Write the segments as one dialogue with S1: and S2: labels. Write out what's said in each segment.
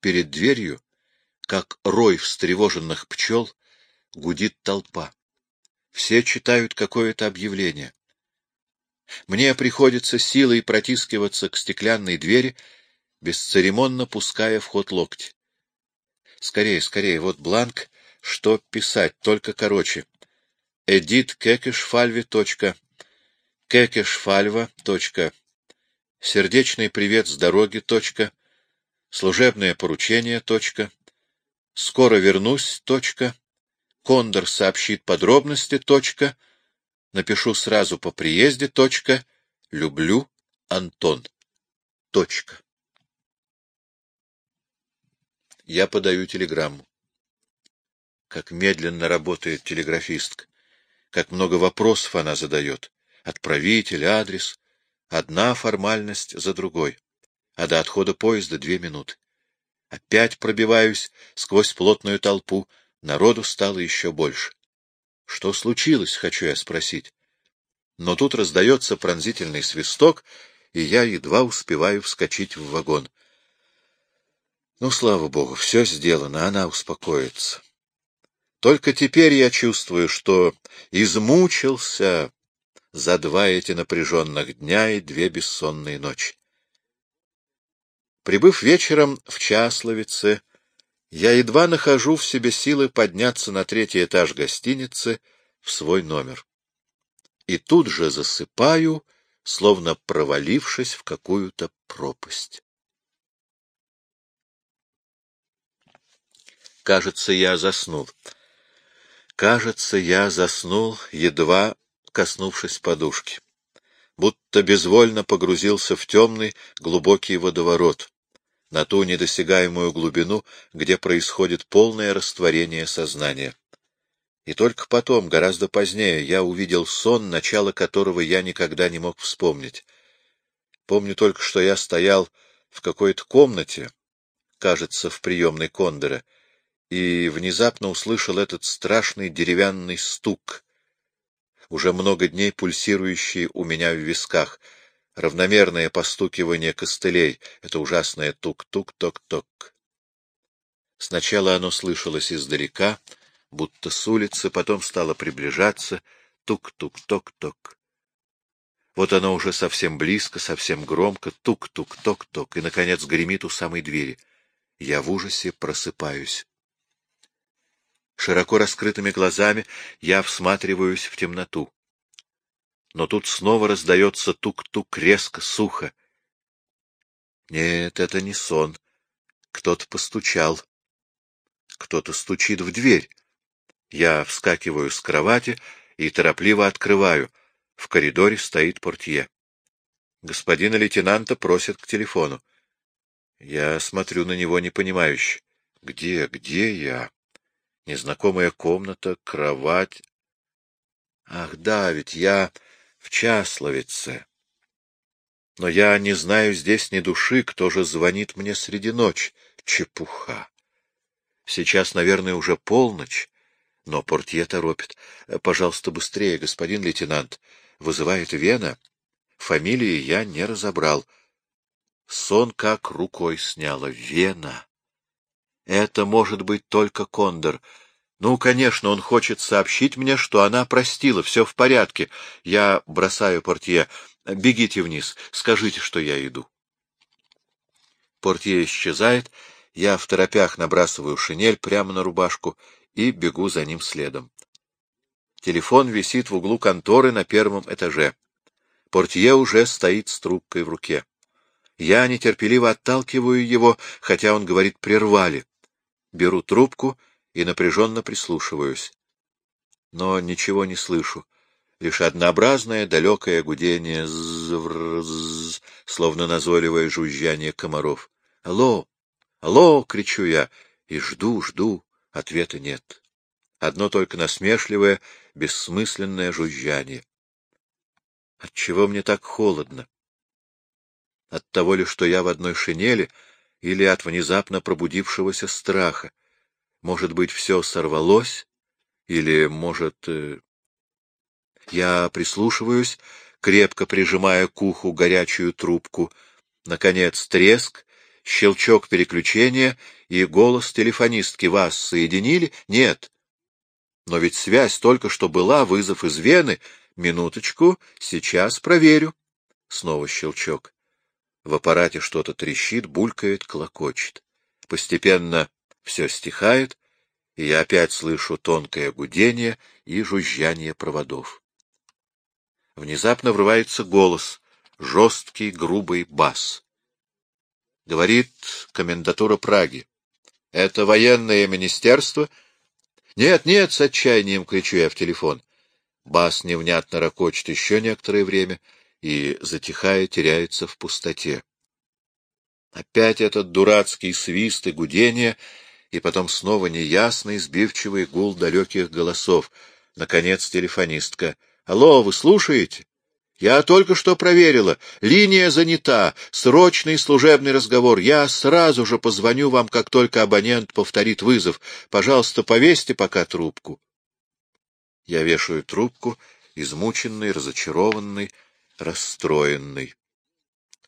S1: перед дверью, как рой встревоженных пчел, гудит толпа. Все читают какое-то объявление. Мне приходится силой протискиваться к стеклянной двери, бесцеремонно пуская в ход локти. Скорее, скорее, вот бланк, что писать, только короче. Эдит Кекешфальви. Кекешфальва. Сердечный привет с дороги. Точка. Служебное поручение. Точка. Скоро вернусь. Точка. Кондор сообщит подробности. Точка. Напишу сразу по приезде. Точка. Люблю. Антон. Точка. Я подаю телеграмму. Как медленно работает телеграфистка. Как много вопросов она задает. Отправитель, адрес. Одна формальность за другой. А до отхода поезда две минуты. Опять пробиваюсь сквозь плотную толпу. Народу стало еще больше. Что случилось, хочу я спросить. Но тут раздается пронзительный свисток, и я едва успеваю вскочить в вагон. Ну, слава богу, все сделано, она успокоится. Только теперь я чувствую, что измучился за два эти напряженных дня и две бессонные ночи. Прибыв вечером в Часловице, я едва нахожу в себе силы подняться на третий этаж гостиницы в свой номер. И тут же засыпаю, словно провалившись в какую-то пропасть. Кажется, я заснул. Кажется, я заснул, едва коснувшись подушки. Будто безвольно погрузился в темный, глубокий водоворот, на ту недосягаемую глубину, где происходит полное растворение сознания. И только потом, гораздо позднее, я увидел сон, начало которого я никогда не мог вспомнить. Помню только, что я стоял в какой-то комнате, кажется, в приемной Кондора, и внезапно услышал этот страшный деревянный стук, уже много дней пульсирующий у меня в висках, равномерное постукивание костылей, это ужасное тук-тук-ток-ток. Сначала оно слышалось издалека, будто с улицы, потом стало приближаться, тук-тук-ток-ток. Вот оно уже совсем близко, совсем громко, тук-тук-ток-ток, и, наконец, гремит у самой двери. Я в ужасе просыпаюсь. Широко раскрытыми глазами я всматриваюсь в темноту. Но тут снова раздается тук-тук резко, сухо. Нет, это не сон. Кто-то постучал. Кто-то стучит в дверь. Я вскакиваю с кровати и торопливо открываю. В коридоре стоит портье. Господина лейтенанта просят к телефону. Я смотрю на него непонимающе. Где, где я? Незнакомая комната, кровать. Ах, да, ведь я в Часловице. Но я не знаю здесь ни души, кто же звонит мне среди ночи. Чепуха. Сейчас, наверное, уже полночь, но портье торопит. Пожалуйста, быстрее, господин лейтенант. Вызывает Вена. Фамилии я не разобрал. Сон как рукой сняла. Вена. Это может быть только Кондор. Ну, конечно, он хочет сообщить мне, что она простила, все в порядке. Я бросаю портье. Бегите вниз, скажите, что я иду. Портье исчезает, я в торопях набрасываю шинель прямо на рубашку и бегу за ним следом. Телефон висит в углу конторы на первом этаже. Портье уже стоит с трубкой в руке. Я нетерпеливо отталкиваю его, хотя он говорит «прервали» беру трубку и напряженно прислушиваюсь. Но ничего не слышу, лишь однообразное далекое гудение, словно назойливое жужжание комаров. «Алло! Алло!» — кричу я, и жду, жду, ответа нет. Одно только насмешливое, бессмысленное жужжание. Отчего мне так холодно? От того ли, что я в одной шинели — или от внезапно пробудившегося страха. Может быть, все сорвалось, или, может... Э, я прислушиваюсь, крепко прижимая к уху горячую трубку. Наконец треск, щелчок переключения и голос телефонистки. Вас соединили? Нет. Но ведь связь только что была, вызов из Вены. Минуточку, сейчас проверю. Снова щелчок. В аппарате что-то трещит, булькает, клокочет. Постепенно все стихает, и я опять слышу тонкое гудение и жужжание проводов. Внезапно врывается голос, жесткий, грубый бас. Говорит комендатура Праги. Это военное министерство? Нет, нет, с отчаянием кричу я в телефон. Бас невнятно ракочет еще некоторое время и, затихая, теряется в пустоте. Опять этот дурацкий свист и гудение — и потом снова неясный, сбивчивый гул далеких голосов. Наконец телефонистка. — Алло, вы слушаете? Я только что проверила. Линия занята. Срочный служебный разговор. Я сразу же позвоню вам, как только абонент повторит вызов. Пожалуйста, повесьте пока трубку. Я вешаю трубку, измученный, разочарованный, расстроенный.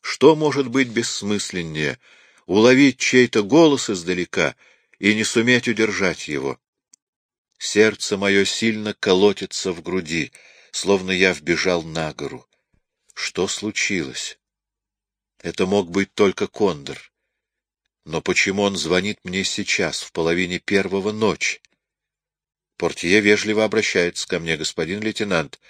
S1: Что может быть бессмысленнее? Уловить чей-то голос издалека — и не суметь удержать его. Сердце мое сильно колотится в груди, словно я вбежал на гору. Что случилось? Это мог быть только Кондор. Но почему он звонит мне сейчас, в половине первого ночи? Портье вежливо обращается ко мне, господин лейтенант.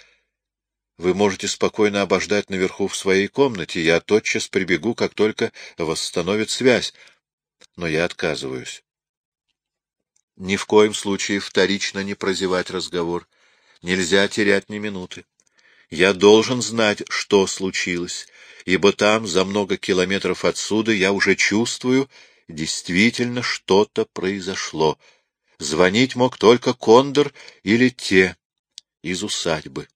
S1: Вы можете спокойно обождать наверху в своей комнате, я тотчас прибегу, как только восстановит связь. Но я отказываюсь ни в коем случае вторично не прозевать разговор. Нельзя терять ни минуты. Я должен знать, что случилось, ибо там, за много километров отсюда, я уже чувствую, действительно что-то произошло. Звонить мог только Кондор или те из усадьбы.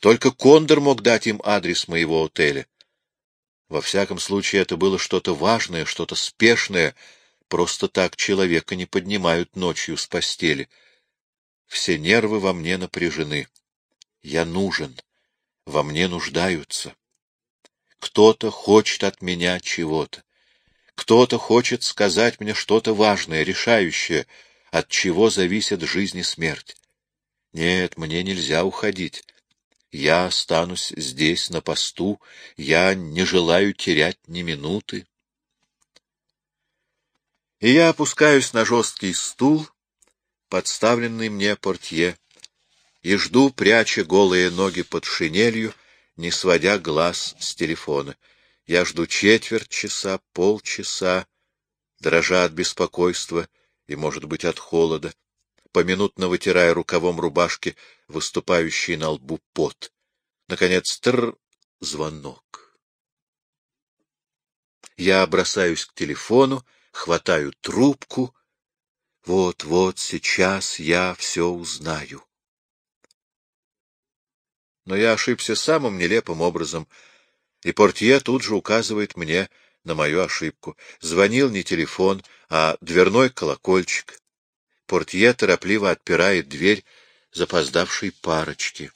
S1: Только Кондор мог дать им адрес моего отеля. Во всяком случае, это было что-то важное, что-то спешное — Просто так человека не поднимают ночью с постели. Все нервы во мне напряжены. Я нужен. Во мне нуждаются. Кто-то хочет от меня чего-то. Кто-то хочет сказать мне что-то важное, решающее, от чего зависит жизнь и смерть. Нет, мне нельзя уходить. Я останусь здесь, на посту, я не желаю терять ни минуты и я опускаюсь на жесткий стул, подставленный мне портье, и жду, пряча голые ноги под шинелью, не сводя глаз с телефона. Я жду четверть часа, полчаса, дрожа от беспокойства и, может быть, от холода, поминутно вытирая рукавом рубашки выступающий на лбу пот. Наконец, тр звонок. Я бросаюсь к телефону, хватаю трубку. Вот-вот сейчас я все узнаю. Но я ошибся самым нелепым образом, и портье тут же указывает мне на мою ошибку. Звонил не телефон, а дверной колокольчик. Портье торопливо отпирает дверь запоздавшей парочки.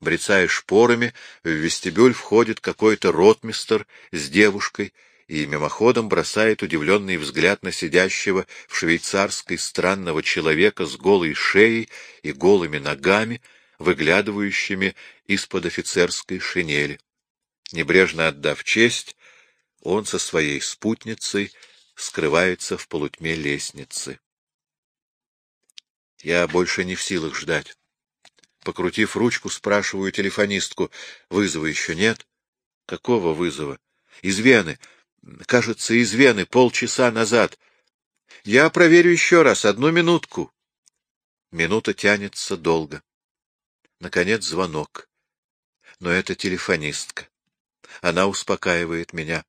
S1: Брецая шпорами, в вестибюль входит какой-то ротмистер с девушкой и мимоходом бросает удивленный взгляд на сидящего в швейцарской странного человека с голой шеей и голыми ногами, выглядывающими из-под офицерской шинели. Небрежно отдав честь, он со своей спутницей скрывается в полутьме лестницы. Я больше не в силах ждать. Покрутив ручку, спрашиваю телефонистку, вызова еще нет? Какого вызова? Из Вены кажется, из Вены полчаса назад. Я проверю еще раз, одну минутку. Минута тянется долго. Наконец звонок. Но это телефонистка. Она успокаивает меня.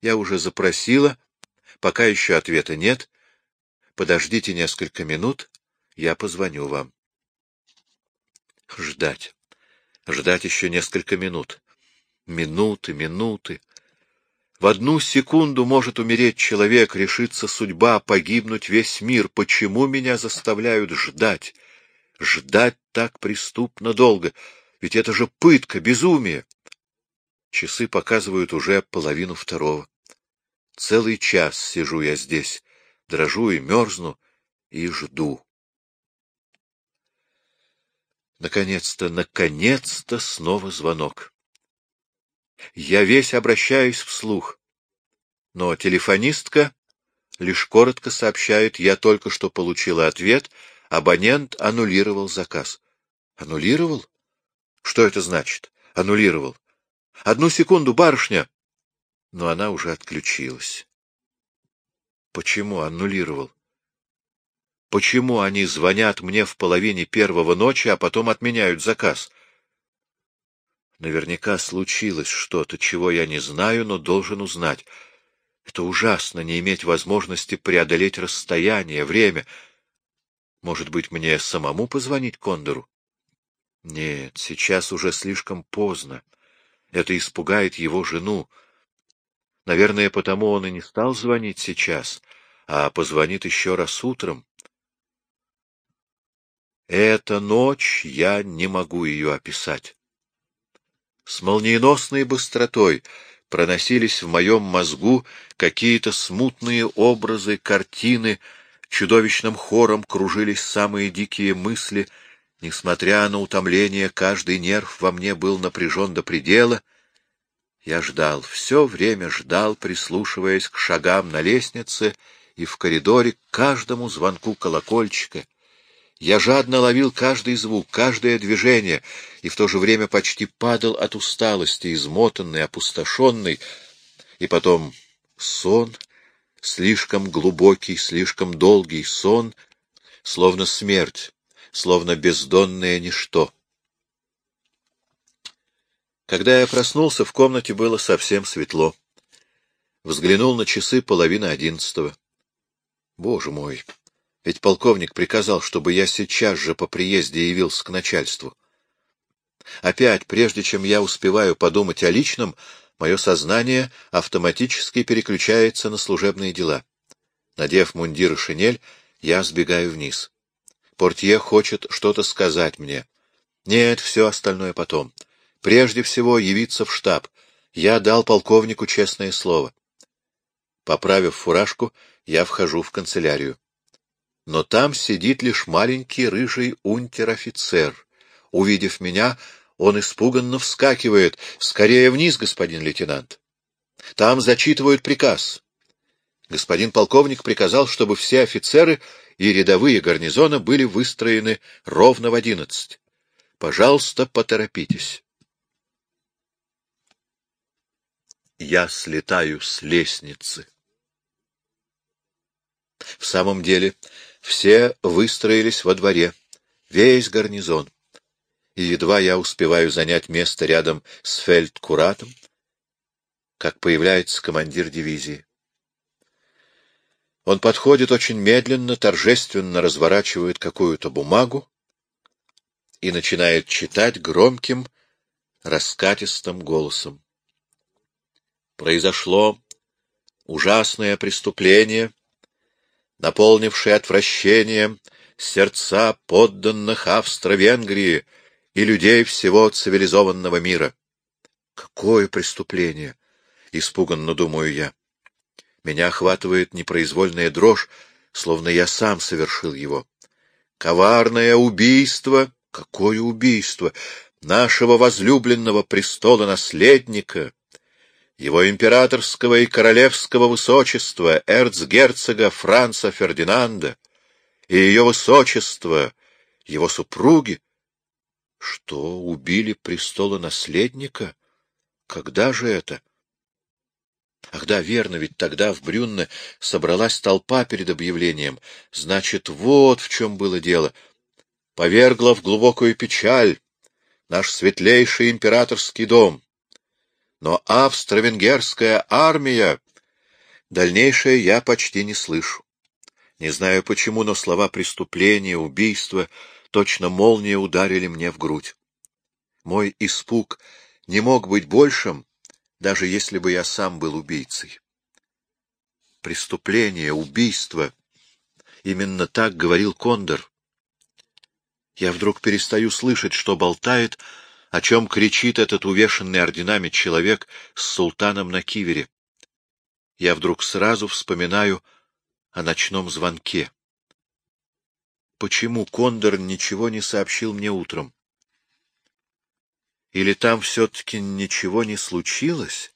S1: Я уже запросила, пока еще ответа нет. Подождите несколько минут, я позвоню вам. Ждать. Ждать еще несколько минут. Минуты, минуты. В одну секунду может умереть человек, решится судьба, погибнуть весь мир. Почему меня заставляют ждать? Ждать так преступно долго. Ведь это же пытка, безумие. Часы показывают уже половину второго. Целый час сижу я здесь, дрожу и мерзну, и жду. Наконец-то, наконец-то снова звонок. Я весь обращаюсь вслух, но телефонистка лишь коротко сообщает, я только что получила ответ, абонент аннулировал заказ. Аннулировал? Что это значит? Аннулировал. Одну секунду, барышня! Но она уже отключилась. Почему аннулировал? Почему они звонят мне в половине первого ночи, а потом отменяют заказ? Наверняка случилось что-то, чего я не знаю, но должен узнать. Это ужасно, не иметь возможности преодолеть расстояние, время. Может быть, мне самому позвонить Кондору? Нет, сейчас уже слишком поздно. Это испугает его жену. Наверное, потому он и не стал звонить сейчас, а позвонит еще раз утром. Эта ночь, я не могу ее описать. С молниеносной быстротой проносились в моем мозгу какие-то смутные образы, картины, чудовищным хором кружились самые дикие мысли. Несмотря на утомление, каждый нерв во мне был напряжен до предела. Я ждал, все время ждал, прислушиваясь к шагам на лестнице и в коридоре к каждому звонку колокольчика — я жадно ловил каждый звук, каждое движение, и в то же время почти падал от усталости, измотанный, опустошенный. И потом сон, слишком глубокий, слишком долгий сон, словно смерть, словно бездонное ничто. Когда я проснулся, в комнате было совсем светло. Взглянул на часы половины одиннадцатого. Боже мой! Ведь полковник приказал, чтобы я сейчас же по приезде явился к начальству. Опять, прежде чем я успеваю подумать о личном, мое сознание автоматически переключается на служебные дела. Надев мундир и шинель, я сбегаю вниз. Портье хочет что-то сказать мне. Нет, все остальное потом. Прежде всего явиться в штаб. Я дал полковнику честное слово. Поправив фуражку, я вхожу в канцелярию но там сидит лишь маленький рыжий унтер-офицер. Увидев меня, он испуганно вскакивает. «Скорее вниз, господин лейтенант!» Там зачитывают приказ. Господин полковник приказал, чтобы все офицеры и рядовые гарнизона были выстроены ровно в одиннадцать. Пожалуйста, поторопитесь. Я слетаю с лестницы. В самом деле, все выстроились во дворе, весь гарнизон. И едва я успеваю занять место рядом с фельдкуратом, как появляется командир дивизии. Он подходит очень медленно, торжественно разворачивает какую-то бумагу и начинает читать громким, раскатистым голосом. Произошло ужасное преступление — наполнивший отвращением сердца подданных Австро-Венгрии и людей всего цивилизованного мира. Какое преступление! Испуганно думаю я. Меня охватывает непроизвольная дрожь, словно я сам совершил его. Коварное убийство! Какое убийство! Нашего возлюбленного престола-наследника! Его императорского и королевского высочества, эрцгерцога Франца Фердинанда, и ее высочество, его супруги. Что, убили престола наследника? Когда же это? Ах да, верно, ведь тогда в Брюнне собралась толпа перед объявлением. Значит, вот в чем было дело. Повергла в глубокую печаль наш светлейший императорский дом но австро-венгерская армия... Дальнейшее я почти не слышу. Не знаю почему, но слова преступления, убийства точно молния ударили мне в грудь. Мой испуг не мог быть большим, даже если бы я сам был убийцей. Преступление, убийство — именно так говорил Кондор. Я вдруг перестаю слышать, что болтает О чем кричит этот увешанный орденами человек с султаном на кивере? Я вдруг сразу вспоминаю о ночном звонке. Почему Кондор ничего не сообщил мне утром? Или там все-таки ничего не случилось?